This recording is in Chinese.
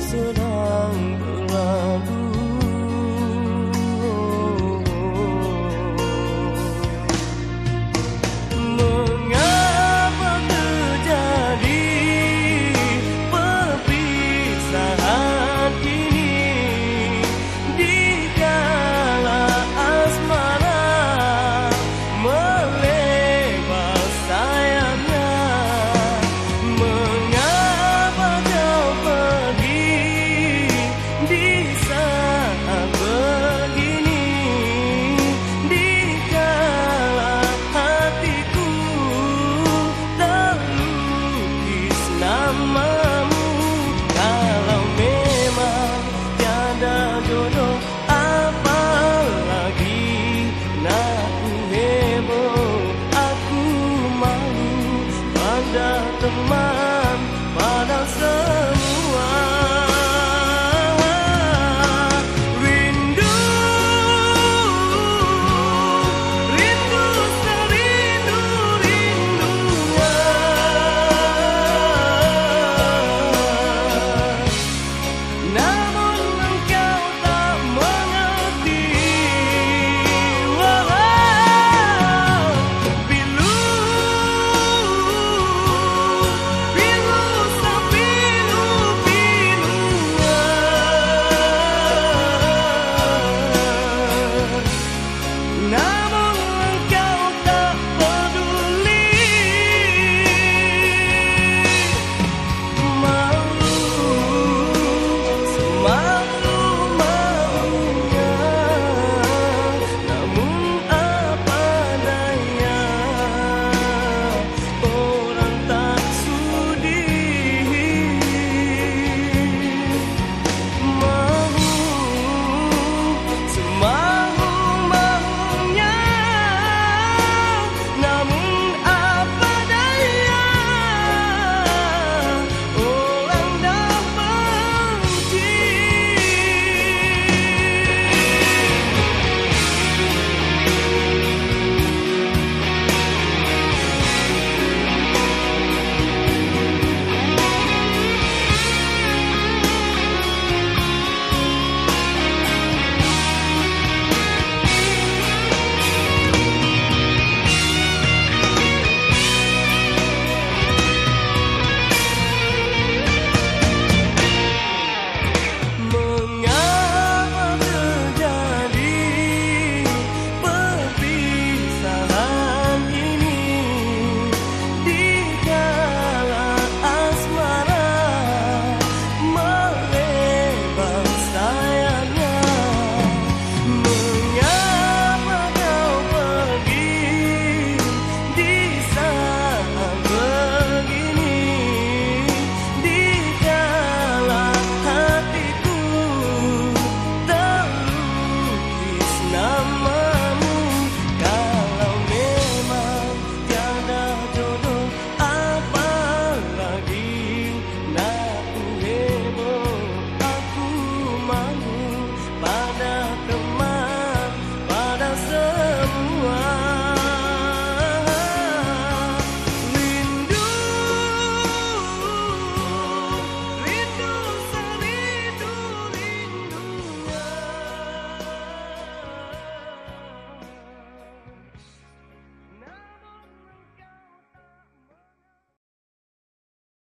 色的